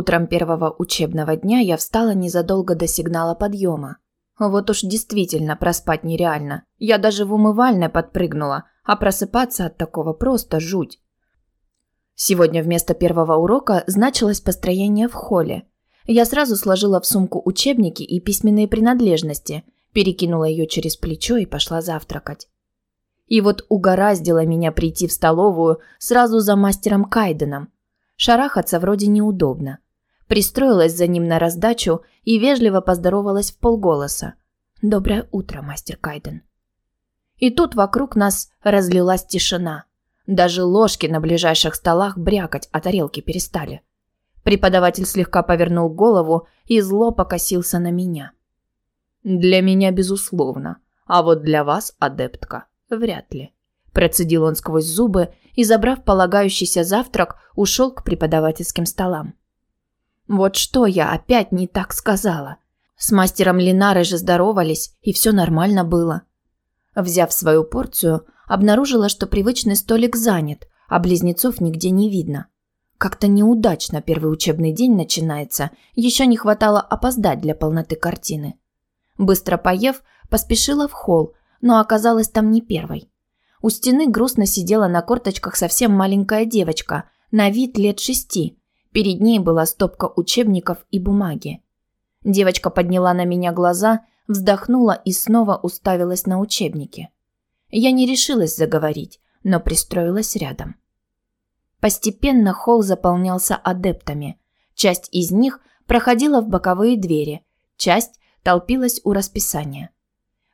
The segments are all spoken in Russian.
Утром первого учебного дня я встала незадолго до сигнала подъема. Вот уж действительно проспать нереально. Я даже в умывальной подпрыгнула, а просыпаться от такого просто жуть. Сегодня вместо первого урока значилось построение в холле. Я сразу сложила в сумку учебники и письменные принадлежности, перекинула ее через плечо и пошла завтракать. И вот угораздило меня прийти в столовую сразу за мастером Кайденом. Шарахаться вроде неудобно. Пристроилась за ним на раздачу и вежливо поздоровалась в полголоса. «Доброе утро, мастер Кайден». И тут вокруг нас разлилась тишина. Даже ложки на ближайших столах брякать, а тарелки перестали. Преподаватель слегка повернул голову и зло покосился на меня. «Для меня, безусловно. А вот для вас, адептка, Вряд ли. Процедил он сквозь зубы и, забрав полагающийся завтрак, ушел к преподавательским столам. Вот что я опять не так сказала. С мастером Линары же здоровались, и все нормально было. Взяв свою порцию, обнаружила, что привычный столик занят, а близнецов нигде не видно. Как-то неудачно первый учебный день начинается, еще не хватало опоздать для полноты картины. Быстро поев, поспешила в холл, но оказалась там не первой. У стены грустно сидела на корточках совсем маленькая девочка, на вид лет шести. Перед ней была стопка учебников и бумаги. Девочка подняла на меня глаза, вздохнула и снова уставилась на учебники. Я не решилась заговорить, но пристроилась рядом. Постепенно холл заполнялся адептами. Часть из них проходила в боковые двери, часть толпилась у расписания.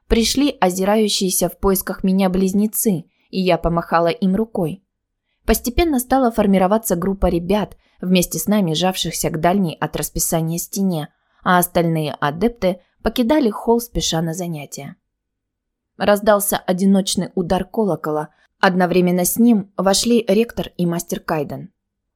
Пришли озирающиеся в поисках меня близнецы, и я помахала им рукой. Постепенно стала формироваться группа ребят, вместе с нами жавшихся к дальней от расписания стене, а остальные адепты покидали холл спеша на занятия. Раздался одиночный удар колокола. Одновременно с ним вошли ректор и мастер Кайден.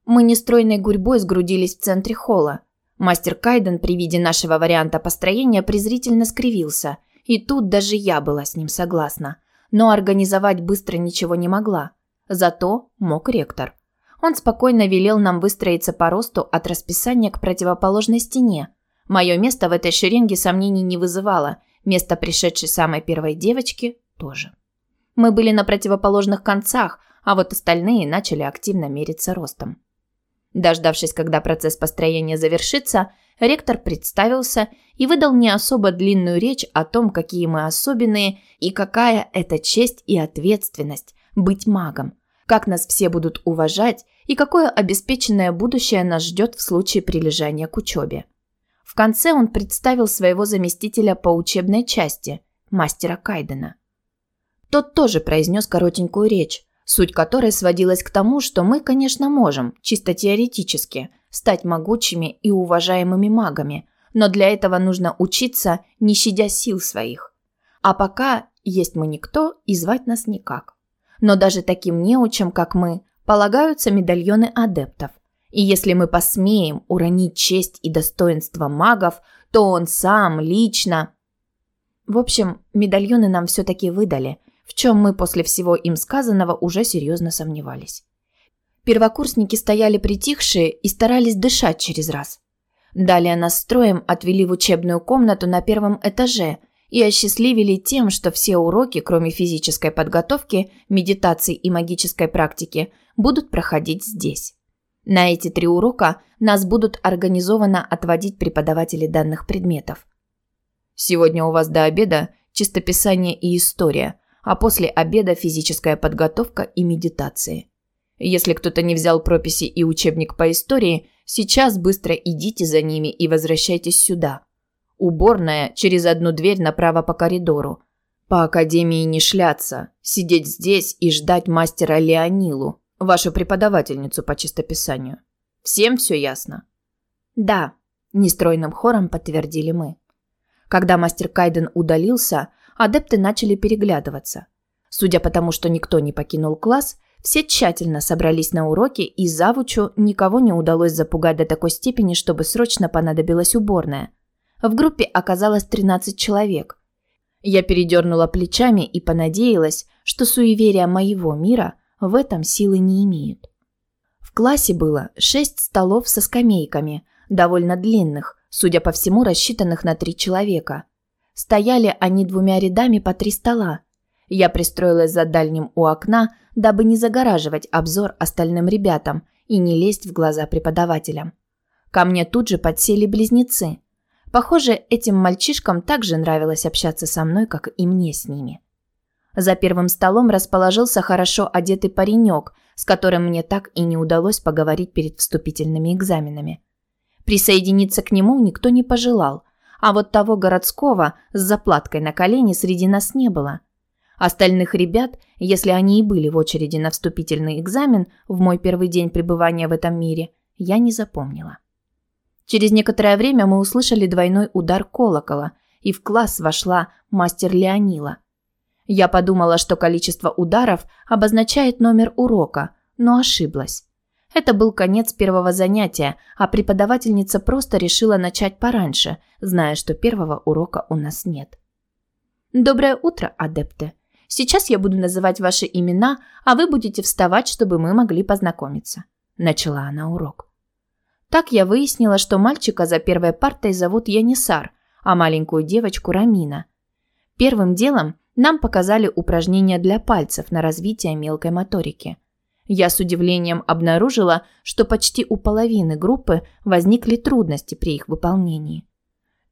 Мы нестройной гурьбой сгрудились в центре холла. Мастер Кайден при виде нашего варианта построения презрительно скривился – и тут даже я была с ним согласна. Но организовать быстро ничего не могла. Зато мог ректор. Он спокойно велел нам выстроиться по росту от расписания к противоположной стене. Мое место в этой шеренге сомнений не вызывало. Место пришедшей самой первой девочки тоже. Мы были на противоположных концах, а вот остальные начали активно мериться ростом. Дождавшись, когда процесс построения завершится, ректор представился и выдал не особо длинную речь о том, какие мы особенные и какая это честь и ответственность быть магом, как нас все будут уважать и какое обеспеченное будущее нас ждет в случае прилежания к учебе. В конце он представил своего заместителя по учебной части, мастера Кайдена. Тот тоже произнес коротенькую речь, суть которой сводилась к тому, что мы, конечно, можем, чисто теоретически, стать могучими и уважаемыми магами, но для этого нужно учиться, не щадя сил своих. А пока есть мы никто и звать нас никак. Но даже таким неучам, как мы, полагаются медальоны адептов. И если мы посмеем уронить честь и достоинство магов, то он сам лично... В общем, медальоны нам все-таки выдали – в чем мы после всего им сказанного уже серьезно сомневались. Первокурсники стояли притихшие и старались дышать через раз. Далее нас строем отвели в учебную комнату на первом этаже и осчастливили тем, что все уроки, кроме физической подготовки, медитации и магической практики, будут проходить здесь. На эти три урока нас будут организованно отводить преподаватели данных предметов. Сегодня у вас до обеда чистописание и история, а после обеда физическая подготовка и медитации. Если кто-то не взял прописи и учебник по истории, сейчас быстро идите за ними и возвращайтесь сюда. Уборная через одну дверь направо по коридору. По академии не шляться, сидеть здесь и ждать мастера Леонилу, вашу преподавательницу по чистописанию. Всем все ясно? Да, нестройным хором подтвердили мы. Когда мастер Кайден удалился, адепты начали переглядываться. Судя по тому, что никто не покинул класс, все тщательно собрались на уроки, и завучу никого не удалось запугать до такой степени, чтобы срочно понадобилась уборная. В группе оказалось 13 человек. Я передернула плечами и понадеялась, что суеверия моего мира в этом силы не имеют. В классе было шесть столов со скамейками, довольно длинных, судя по всему, рассчитанных на три человека. Стояли они двумя рядами по три стола. Я пристроилась за дальним у окна, дабы не загораживать обзор остальным ребятам и не лезть в глаза преподавателям. Ко мне тут же подсели близнецы. Похоже, этим мальчишкам также нравилось общаться со мной, как и мне с ними. За первым столом расположился хорошо одетый паренек, с которым мне так и не удалось поговорить перед вступительными экзаменами. Присоединиться к нему никто не пожелал, а вот того городского с заплаткой на колене среди нас не было. Остальных ребят, если они и были в очереди на вступительный экзамен в мой первый день пребывания в этом мире, я не запомнила. Через некоторое время мы услышали двойной удар колокола, и в класс вошла мастер Леонила – я подумала, что количество ударов обозначает номер урока, но ошиблась. Это был конец первого занятия, а преподавательница просто решила начать пораньше, зная, что первого урока у нас нет. Доброе утро, адепты. Сейчас я буду называть ваши имена, а вы будете вставать, чтобы мы могли познакомиться. Начала она урок. Так я выяснила, что мальчика за первой партой зовут Янисар, а маленькую девочку Рамина. Первым делом нам показали упражнения для пальцев на развитие мелкой моторики. Я с удивлением обнаружила, что почти у половины группы возникли трудности при их выполнении.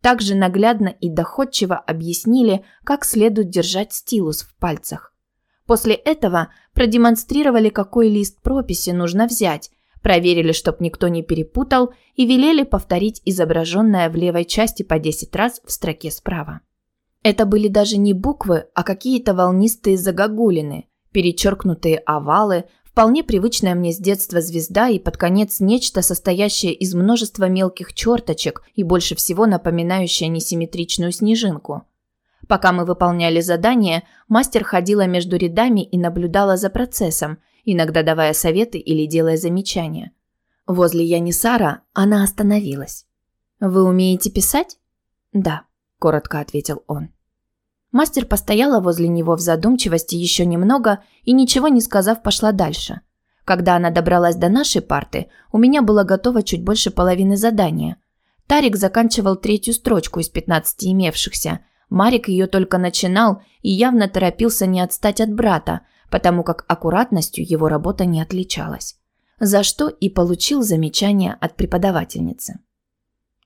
Также наглядно и доходчиво объяснили, как следует держать стилус в пальцах. После этого продемонстрировали, какой лист прописи нужно взять, проверили, чтоб никто не перепутал, и велели повторить изображенное в левой части по 10 раз в строке справа. Это были даже не буквы, а какие-то волнистые загогулины, перечеркнутые овалы, вполне привычная мне с детства звезда и под конец нечто, состоящее из множества мелких черточек и больше всего напоминающее несимметричную снежинку. Пока мы выполняли задание, мастер ходила между рядами и наблюдала за процессом, иногда давая советы или делая замечания. Возле Янисара она остановилась. «Вы умеете писать?» «Да», – коротко ответил он. Мастер постояла возле него в задумчивости еще немного и, ничего не сказав, пошла дальше. Когда она добралась до нашей парты, у меня было готово чуть больше половины задания. Тарик заканчивал третью строчку из 15 имевшихся. Марик ее только начинал и явно торопился не отстать от брата, потому как аккуратностью его работа не отличалась. За что и получил замечание от преподавательницы.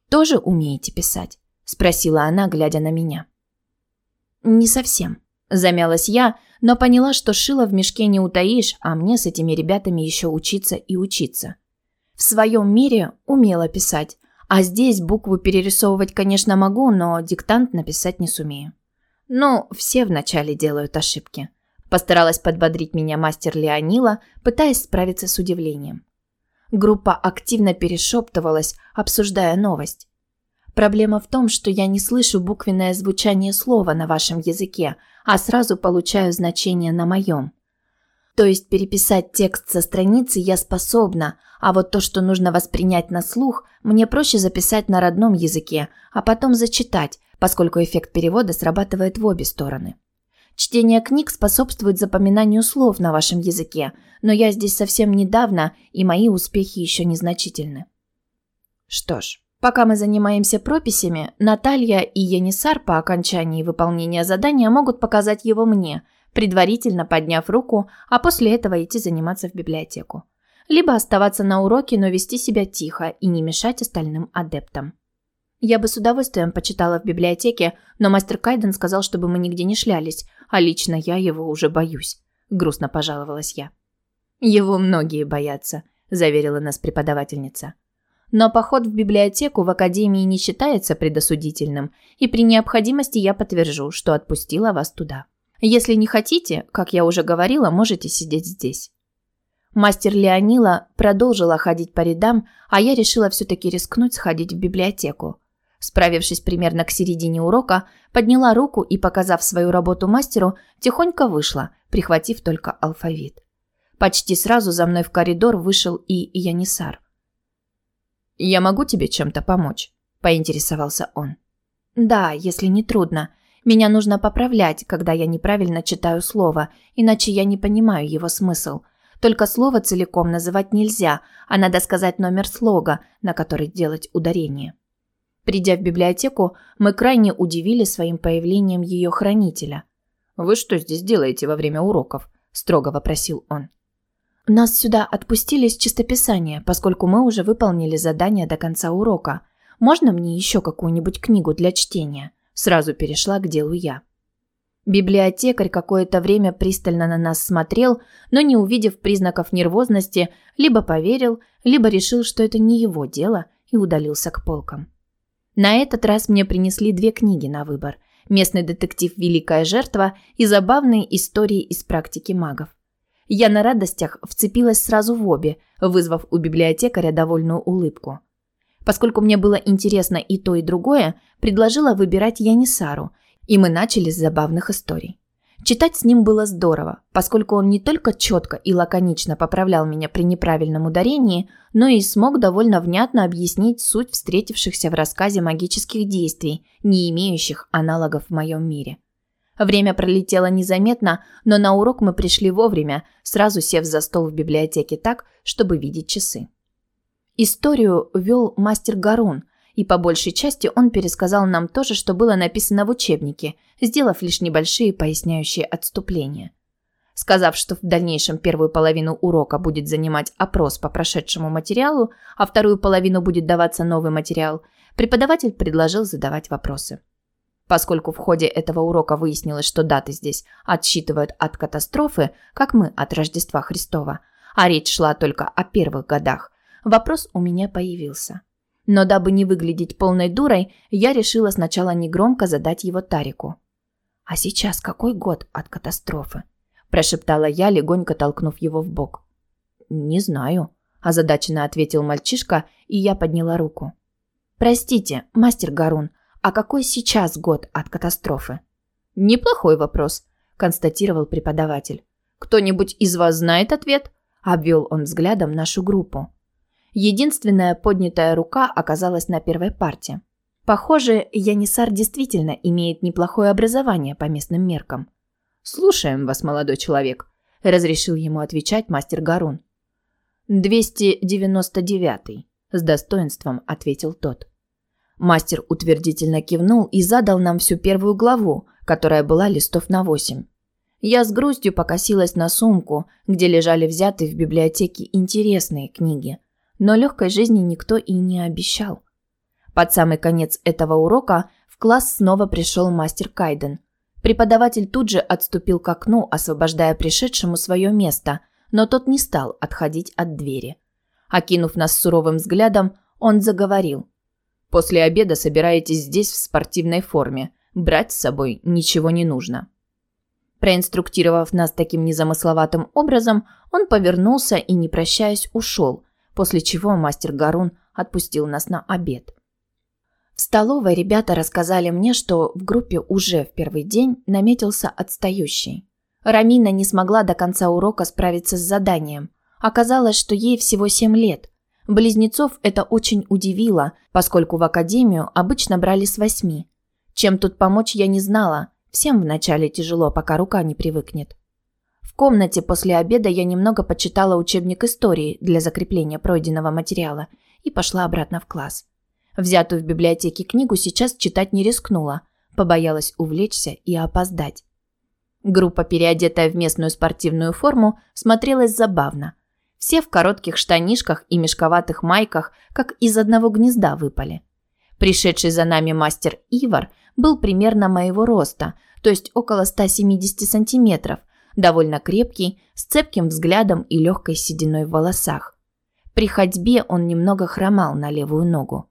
«Тоже умеете писать?» – спросила она, глядя на меня. «Не совсем», – замялась я, но поняла, что шила в мешке не утаишь, а мне с этими ребятами еще учиться и учиться. В своем мире умела писать, а здесь буквы перерисовывать, конечно, могу, но диктант написать не сумею. Ну, все вначале делают ошибки. Постаралась подбодрить меня мастер Леонила, пытаясь справиться с удивлением. Группа активно перешептывалась, обсуждая новость. Проблема в том, что я не слышу буквенное звучание слова на вашем языке, а сразу получаю значение на моем. То есть переписать текст со страницы я способна, а вот то, что нужно воспринять на слух, мне проще записать на родном языке, а потом зачитать, поскольку эффект перевода срабатывает в обе стороны. Чтение книг способствует запоминанию слов на вашем языке, но я здесь совсем недавно, и мои успехи еще незначительны. Что ж, Пока мы занимаемся прописями, Наталья и Янисар по окончании выполнения задания могут показать его мне, предварительно подняв руку, а после этого идти заниматься в библиотеку. Либо оставаться на уроке, но вести себя тихо и не мешать остальным адептам. Я бы с удовольствием почитала в библиотеке, но мастер Кайден сказал, чтобы мы нигде не шлялись, а лично я его уже боюсь. Грустно пожаловалась я. Его многие боятся, заверила нас преподавательница. Но поход в библиотеку в академии не считается предосудительным, и при необходимости я подтвержу, что отпустила вас туда. Если не хотите, как я уже говорила, можете сидеть здесь. Мастер Леонила продолжила ходить по рядам, а я решила все-таки рискнуть сходить в библиотеку. Справившись примерно к середине урока, подняла руку и, показав свою работу мастеру, тихонько вышла, прихватив только алфавит. Почти сразу за мной в коридор вышел и Янисар. «Я могу тебе чем-то помочь?» – поинтересовался он. «Да, если не трудно. Меня нужно поправлять, когда я неправильно читаю слово, иначе я не понимаю его смысл. Только слово целиком называть нельзя, а надо сказать номер слога, на который делать ударение. Придя в библиотеку, мы крайне удивили своим появлением ее хранителя. «Вы что здесь делаете во время уроков?» – строго вопросил он. Нас сюда отпустили с чистописания, поскольку мы уже выполнили задание до конца урока. Можно мне еще какую-нибудь книгу для чтения? Сразу перешла к делу я. Библиотекарь какое-то время пристально на нас смотрел, но не увидев признаков нервозности, либо поверил, либо решил, что это не его дело, и удалился к полкам. На этот раз мне принесли две книги на выбор: Местный детектив Великая жертва и забавные истории из практики магов. Я на радостях вцепилась сразу в обе, вызвав у библиотекаря довольную улыбку. Поскольку мне было интересно и то, и другое, предложила выбирать Янисару, и мы начали с забавных историй. Читать с ним было здорово, поскольку он не только четко и лаконично поправлял меня при неправильном ударении, но и смог довольно внятно объяснить суть встретившихся в рассказе магических действий, не имеющих аналогов в моем мире. Время пролетело незаметно, но на урок мы пришли вовремя, сразу сев за стол в библиотеке так, чтобы видеть часы. Историю вел мастер Гарун, и по большей части он пересказал нам то же, что было написано в учебнике, сделав лишь небольшие поясняющие отступления. Сказав, что в дальнейшем первую половину урока будет занимать опрос по прошедшему материалу, а вторую половину будет даваться новый материал, преподаватель предложил задавать вопросы. Поскольку в ходе этого урока выяснилось, что даты здесь отсчитывают от катастрофы, как мы от Рождества Христова, а речь шла только о первых годах, вопрос у меня появился. Но дабы не выглядеть полной дурой, я решила сначала негромко задать его Тарику. «А сейчас какой год от катастрофы?» – прошептала я, легонько толкнув его в бок. «Не знаю», – озадаченно ответил мальчишка, и я подняла руку. «Простите, мастер Гарун, а какой сейчас год от катастрофы? Неплохой вопрос, констатировал преподаватель. Кто-нибудь из вас знает ответ? Обвел он взглядом нашу группу. Единственная поднятая рука оказалась на первой парте. Похоже, Янисар действительно имеет неплохое образование по местным меркам. Слушаем вас, молодой человек, разрешил ему отвечать мастер Гарун. 299, с достоинством ответил тот. Мастер утвердительно кивнул и задал нам всю первую главу, которая была листов на восемь. Я с грустью покосилась на сумку, где лежали взятые в библиотеке интересные книги, но легкой жизни никто и не обещал. Под самый конец этого урока в класс снова пришел мастер Кайден. Преподаватель тут же отступил к окну, освобождая пришедшему свое место, но тот не стал отходить от двери. Окинув нас суровым взглядом, он заговорил. После обеда собираетесь здесь в спортивной форме. Брать с собой ничего не нужно. Проинструктировав нас таким незамысловатым образом, он повернулся и, не прощаясь, ушел, после чего мастер Гарун отпустил нас на обед. В столовой ребята рассказали мне, что в группе уже в первый день наметился отстающий. Рамина не смогла до конца урока справиться с заданием. Оказалось, что ей всего 7 лет, Близнецов это очень удивило, поскольку в академию обычно брали с восьми. Чем тут помочь я не знала. Всем вначале тяжело, пока рука не привыкнет. В комнате после обеда я немного почитала учебник истории для закрепления пройденного материала и пошла обратно в класс. Взятую в библиотеке книгу сейчас читать не рискнула, побоялась увлечься и опоздать. Группа, переодетая в местную спортивную форму, смотрелась забавно – все в коротких штанишках и мешковатых майках, как из одного гнезда выпали. Пришедший за нами мастер Ивар был примерно моего роста, то есть около 170 сантиметров, довольно крепкий, с цепким взглядом и легкой сединой в волосах. При ходьбе он немного хромал на левую ногу.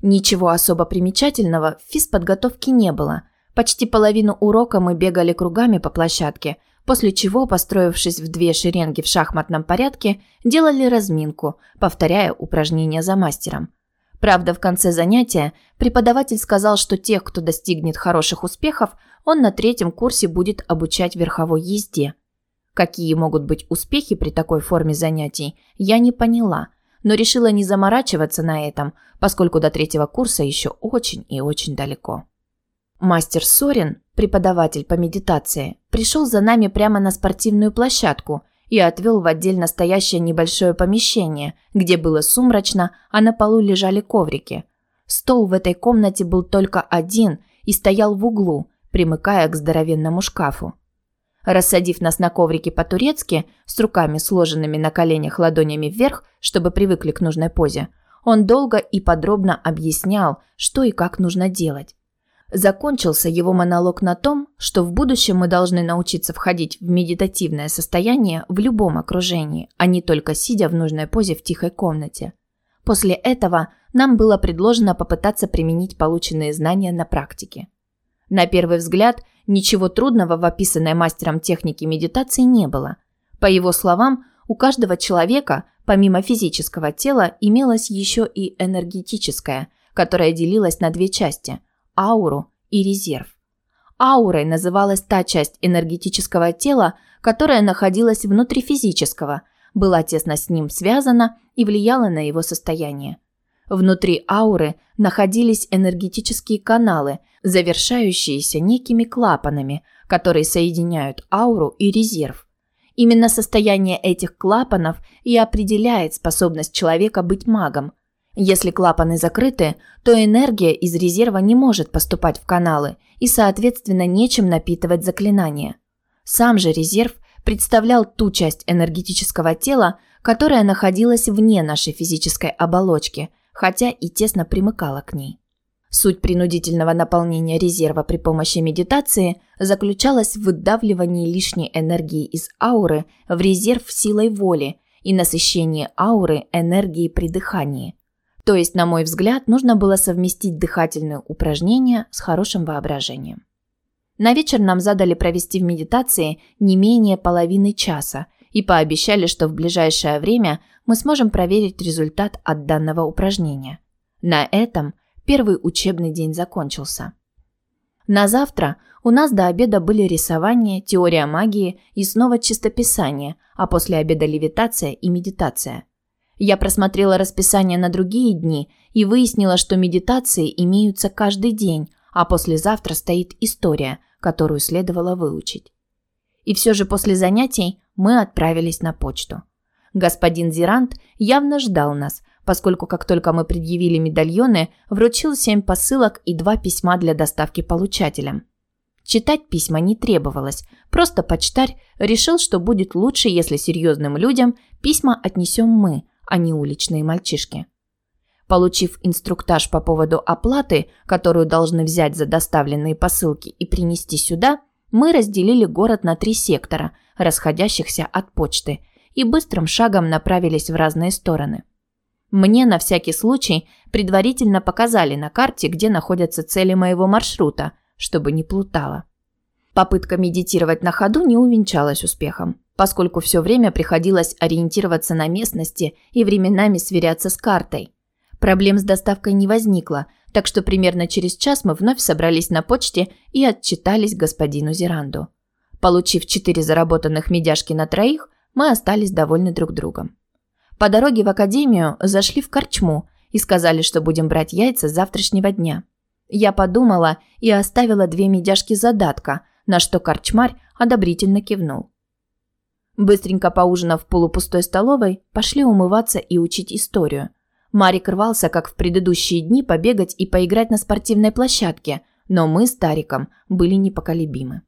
Ничего особо примечательного в физподготовке не было. Почти половину урока мы бегали кругами по площадке, после чего, построившись в две шеренги в шахматном порядке, делали разминку, повторяя упражнения за мастером. Правда, в конце занятия преподаватель сказал, что тех, кто достигнет хороших успехов, он на третьем курсе будет обучать верховой езде. Какие могут быть успехи при такой форме занятий, я не поняла, но решила не заморачиваться на этом, поскольку до третьего курса еще очень и очень далеко. Мастер Сорин, преподаватель по медитации, пришел за нами прямо на спортивную площадку и отвел в отдельно стоящее небольшое помещение, где было сумрачно, а на полу лежали коврики. Стол в этой комнате был только один и стоял в углу, примыкая к здоровенному шкафу. Рассадив нас на коврике по-турецки, с руками сложенными на коленях ладонями вверх, чтобы привыкли к нужной позе, он долго и подробно объяснял, что и как нужно делать. Закончился его монолог на том, что в будущем мы должны научиться входить в медитативное состояние в любом окружении, а не только сидя в нужной позе в тихой комнате. После этого нам было предложено попытаться применить полученные знания на практике. На первый взгляд, ничего трудного в описанной мастером технике медитации не было. По его словам, у каждого человека, помимо физического тела, имелось еще и энергетическое, которое делилось на две части – ауру и резерв. Аурой называлась та часть энергетического тела, которая находилась внутри физического, была тесно с ним связана и влияла на его состояние. Внутри ауры находились энергетические каналы, завершающиеся некими клапанами, которые соединяют ауру и резерв. Именно состояние этих клапанов и определяет способность человека быть магом, если клапаны закрыты, то энергия из резерва не может поступать в каналы и, соответственно, нечем напитывать заклинания. Сам же резерв представлял ту часть энергетического тела, которая находилась вне нашей физической оболочки, хотя и тесно примыкала к ней. Суть принудительного наполнения резерва при помощи медитации заключалась в выдавливании лишней энергии из ауры в резерв силой воли и насыщении ауры энергией при дыхании. То есть, на мой взгляд, нужно было совместить дыхательные упражнения с хорошим воображением. На вечер нам задали провести в медитации не менее половины часа и пообещали, что в ближайшее время мы сможем проверить результат от данного упражнения. На этом первый учебный день закончился. На завтра у нас до обеда были рисование, теория магии и снова чистописание, а после обеда левитация и медитация. Я просмотрела расписание на другие дни и выяснила, что медитации имеются каждый день, а послезавтра стоит история, которую следовало выучить. И все же после занятий мы отправились на почту. Господин Зирант явно ждал нас, поскольку как только мы предъявили медальоны, вручил семь посылок и два письма для доставки получателям. Читать письма не требовалось, просто почтарь решил, что будет лучше, если серьезным людям письма отнесем мы, а не уличные мальчишки. Получив инструктаж по поводу оплаты, которую должны взять за доставленные посылки и принести сюда, мы разделили город на три сектора, расходящихся от почты, и быстрым шагом направились в разные стороны. Мне на всякий случай предварительно показали на карте, где находятся цели моего маршрута, чтобы не плутала. Попытка медитировать на ходу не увенчалась успехом поскольку все время приходилось ориентироваться на местности и временами сверяться с картой. Проблем с доставкой не возникло, так что примерно через час мы вновь собрались на почте и отчитались господину Зеранду. Получив четыре заработанных медяшки на троих, мы остались довольны друг другом. По дороге в академию зашли в корчму и сказали, что будем брать яйца с завтрашнего дня. Я подумала и оставила две медяшки задатка, на что корчмарь одобрительно кивнул. Быстренько поужинав в полупустой столовой, пошли умываться и учить историю. Марик рвался, как в предыдущие дни, побегать и поиграть на спортивной площадке, но мы с Тариком были непоколебимы.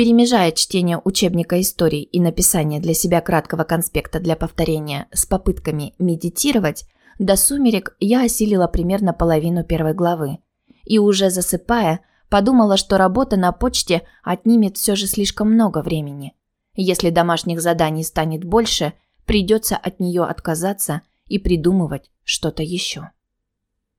Перемежая чтение учебника истории и написание для себя краткого конспекта для повторения с попытками медитировать, до сумерек я осилила примерно половину первой главы. И уже засыпая, подумала, что работа на почте отнимет все же слишком много времени – если домашних заданий станет больше, придется от нее отказаться и придумывать что-то еще.